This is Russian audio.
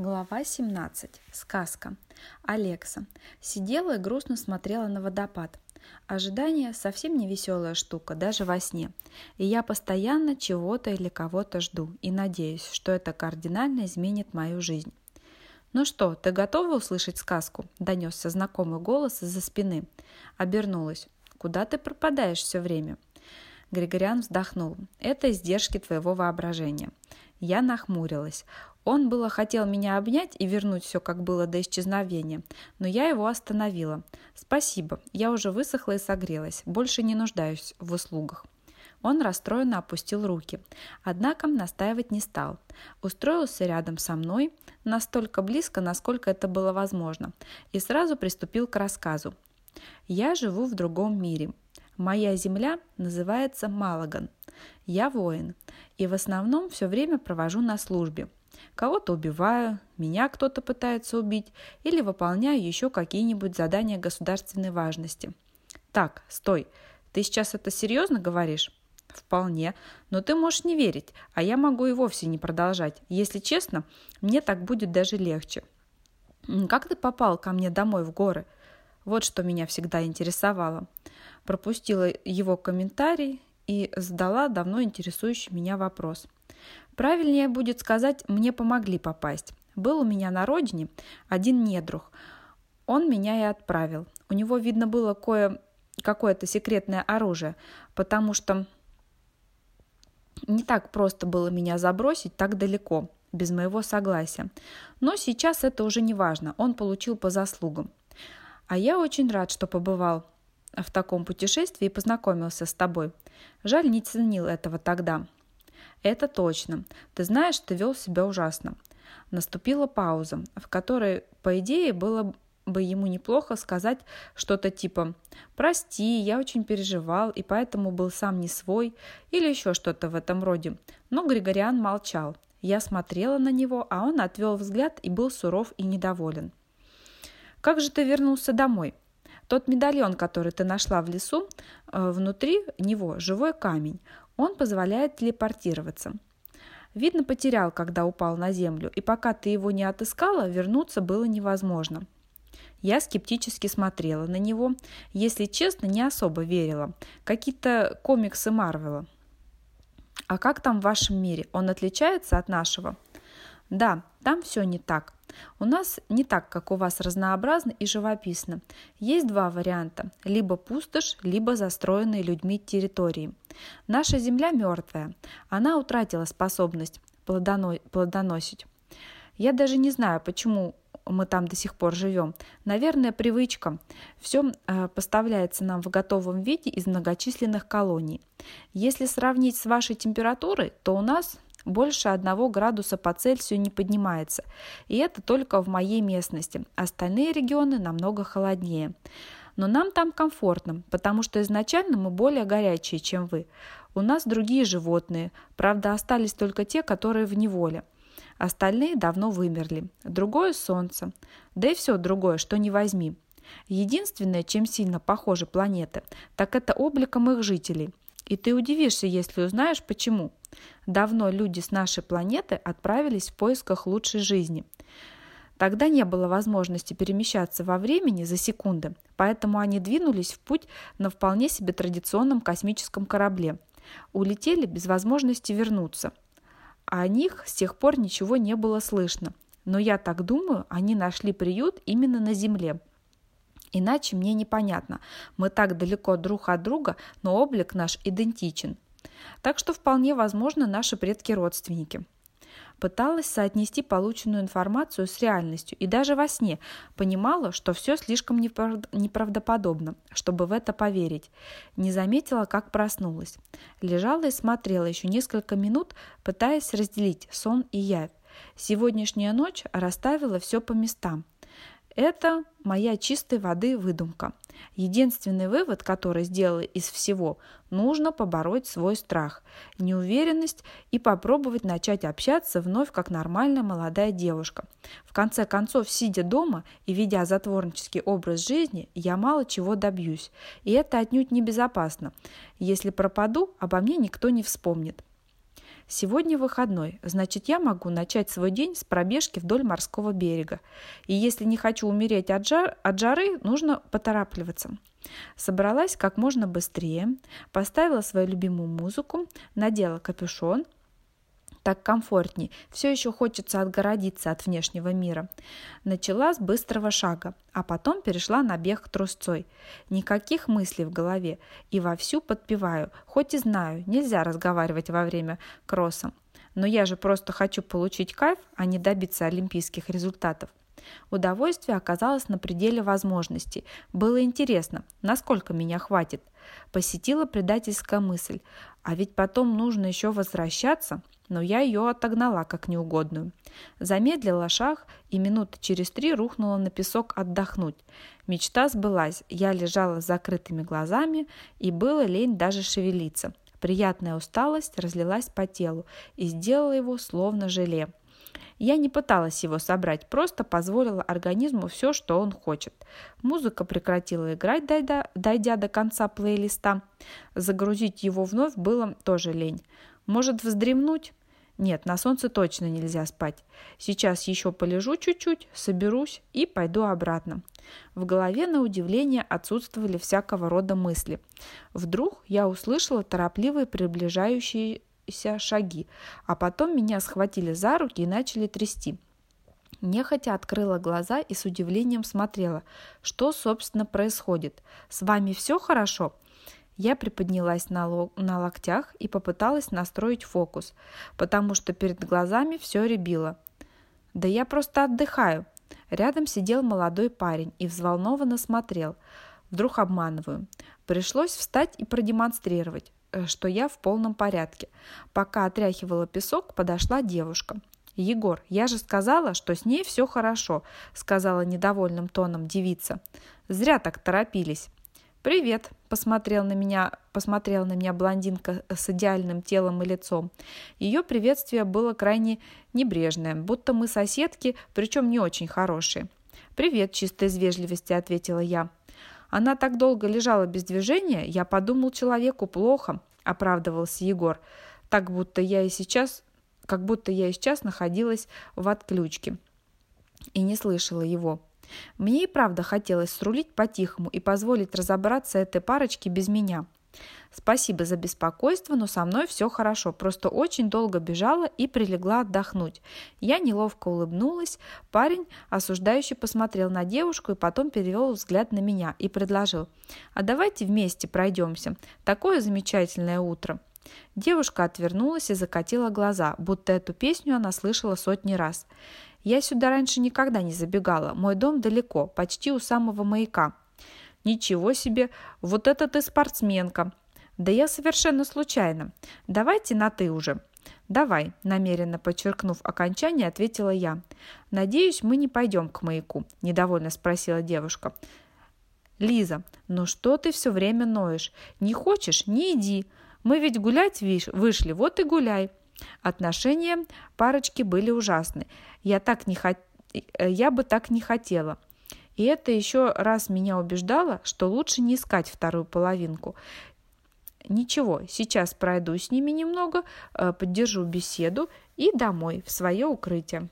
Глава 17. Сказка. Алекса. Сидела и грустно смотрела на водопад. Ожидание совсем не веселая штука, даже во сне. И я постоянно чего-то или кого-то жду и надеюсь, что это кардинально изменит мою жизнь. «Ну что, ты готова услышать сказку?» – донесся знакомый голос из-за спины. Обернулась. «Куда ты пропадаешь все время?» Григориан вздохнул. «Это издержки твоего воображения». Я нахмурилась. Он было хотел меня обнять и вернуть все, как было до исчезновения, но я его остановила. «Спасибо, я уже высохла и согрелась, больше не нуждаюсь в услугах». Он расстроенно опустил руки, однако настаивать не стал. Устроился рядом со мной, настолько близко, насколько это было возможно, и сразу приступил к рассказу. «Я живу в другом мире. Моя земля называется Малаган. Я воин, и в основном все время провожу на службе. Кого-то убиваю, меня кто-то пытается убить или выполняю еще какие-нибудь задания государственной важности. Так, стой, ты сейчас это серьезно говоришь? Вполне, но ты можешь не верить, а я могу и вовсе не продолжать. Если честно, мне так будет даже легче. Как ты попал ко мне домой в горы? Вот что меня всегда интересовало. Пропустила его комментарий и задала давно интересующий меня вопрос – Правильнее будет сказать, мне помогли попасть. Был у меня на родине один недруг. Он меня и отправил. У него, видно, было кое какое-то секретное оружие, потому что не так просто было меня забросить так далеко, без моего согласия. Но сейчас это уже не важно, он получил по заслугам. А я очень рад, что побывал в таком путешествии и познакомился с тобой. Жаль, не ценил этого тогда. Это точно. Ты знаешь, ты вел себя ужасно. Наступила пауза, в которой, по идее, было бы ему неплохо сказать что-то типа «Прости, я очень переживал и поэтому был сам не свой» или еще что-то в этом роде. Но Григориан молчал. Я смотрела на него, а он отвел взгляд и был суров и недоволен. «Как же ты вернулся домой?» Тот медальон, который ты нашла в лесу, э, внутри него живой камень. Он позволяет телепортироваться. Видно, потерял, когда упал на землю, и пока ты его не отыскала, вернуться было невозможно. Я скептически смотрела на него, если честно, не особо верила. Какие-то комиксы Марвела. А как там в вашем мире? Он отличается от нашего? Да, там все не так. У нас не так, как у вас разнообразно и живописно. Есть два варианта – либо пустошь, либо застроенные людьми территории. Наша земля мертвая, она утратила способность плодоносить. Я даже не знаю, почему мы там до сих пор живем. Наверное, привычка. Все э, поставляется нам в готовом виде из многочисленных колоний. Если сравнить с вашей температурой, то у нас больше одного градуса по Цельсию не поднимается. И это только в моей местности. Остальные регионы намного холоднее. Но нам там комфортно, потому что изначально мы более горячие, чем вы. У нас другие животные, правда остались только те, которые в неволе. Остальные давно вымерли. Другое – солнце. Да и все другое, что не возьми. Единственное, чем сильно похожи планеты, так это обликом их жителей. И ты удивишься, если узнаешь, почему. Давно люди с нашей планеты отправились в поисках лучшей жизни. Тогда не было возможности перемещаться во времени за секунды, поэтому они двинулись в путь на вполне себе традиционном космическом корабле. Улетели без возможности вернуться. О них с тех пор ничего не было слышно. Но я так думаю, они нашли приют именно на Земле. Иначе мне непонятно. Мы так далеко друг от друга, но облик наш идентичен. Так что вполне возможно наши предки родственники. Пыталась соотнести полученную информацию с реальностью и даже во сне понимала, что все слишком неправдоподобно, чтобы в это поверить. Не заметила, как проснулась. Лежала и смотрела еще несколько минут, пытаясь разделить сон и явь. Сегодняшняя ночь расставила все по местам. Это моя чистой воды выдумка. Единственный вывод, который сделала из всего, нужно побороть свой страх, неуверенность и попробовать начать общаться вновь как нормальная молодая девушка. В конце концов, сидя дома и ведя затворнический образ жизни, я мало чего добьюсь. И это отнюдь небезопасно. Если пропаду, обо мне никто не вспомнит. Сегодня выходной, значит, я могу начать свой день с пробежки вдоль морского берега. И если не хочу умереть от, жар, от жары, нужно поторапливаться. Собралась как можно быстрее, поставила свою любимую музыку, надела капюшон – так комфортней. Все еще хочется отгородиться от внешнего мира. Начала с быстрого шага, а потом перешла на бег трусцой. Никаких мыслей в голове. И вовсю подпеваю, хоть и знаю, нельзя разговаривать во время кросса. Но я же просто хочу получить кайф, а не добиться олимпийских результатов. Удовольствие оказалось на пределе возможностей. Было интересно, насколько меня хватит. Посетила предательская мысль. А ведь потом нужно еще возвращаться – но я ее отогнала как неугодную. Замедлила шаг и минуты через три рухнула на песок отдохнуть. Мечта сбылась, я лежала с закрытыми глазами и было лень даже шевелиться. Приятная усталость разлилась по телу и сделала его словно желе. Я не пыталась его собрать, просто позволила организму все, что он хочет. Музыка прекратила играть, дойдя, дойдя до конца плейлиста. Загрузить его вновь было тоже лень. Может, вздремнуть? Нет, на солнце точно нельзя спать. Сейчас еще полежу чуть-чуть, соберусь и пойду обратно. В голове, на удивление, отсутствовали всякого рода мысли. Вдруг я услышала торопливые приближающиеся шаги, а потом меня схватили за руки и начали трясти. Нехотя открыла глаза и с удивлением смотрела, что, собственно, происходит. «С вами все хорошо?» Я приподнялась на, ло- на локтях и попыталась настроить фокус, потому что перед глазами все рябило. «Да я просто отдыхаю». Рядом сидел молодой парень и взволнованно смотрел. Вдруг обманываю. Пришлось встать и продемонстрировать, что я в полном порядке. Пока отряхивала песок, подошла девушка. «Егор, я же сказала, что с ней все хорошо», сказала недовольным тоном девица. «Зря так торопились». «Привет», – посмотрел на меня, посмотрела на меня блондинка с идеальным телом и лицом. Ее приветствие было крайне небрежное, будто мы соседки, причем не очень хорошие. «Привет», – чисто из вежливости ответила я. Она так долго лежала без движения, я подумал, человеку плохо, оправдывался Егор, так будто я и сейчас, как будто я и сейчас находилась в отключке и не слышала его. Мне и правда хотелось срулить по-тихому и позволить разобраться этой парочке без меня. Спасибо за беспокойство, но со мной все хорошо, просто очень долго бежала и прилегла отдохнуть. Я неловко улыбнулась, парень осуждающе посмотрел на девушку и потом перевел взгляд на меня и предложил, а давайте вместе пройдемся, такое замечательное утро. Девушка отвернулась и закатила глаза, будто эту песню она слышала сотни раз. Я сюда раньше никогда не забегала. Мой дом далеко, почти у самого маяка. Ничего себе, вот это ты спортсменка. Да я совершенно случайно. Давайте на «ты» уже. «Давай», – намеренно подчеркнув окончание, ответила я. «Надеюсь, мы не пойдем к маяку», – недовольно спросила девушка. «Лиза, ну что ты все время ноешь? Не хочешь – не иди. Мы ведь гулять вышли, вот и гуляй». Отношения парочки были ужасны. Я, так не хот... я бы так не хотела. И это еще раз меня убеждало, что лучше не искать вторую половинку. Ничего, сейчас пройду с ними немного, э, поддержу беседу и домой, в свое укрытие.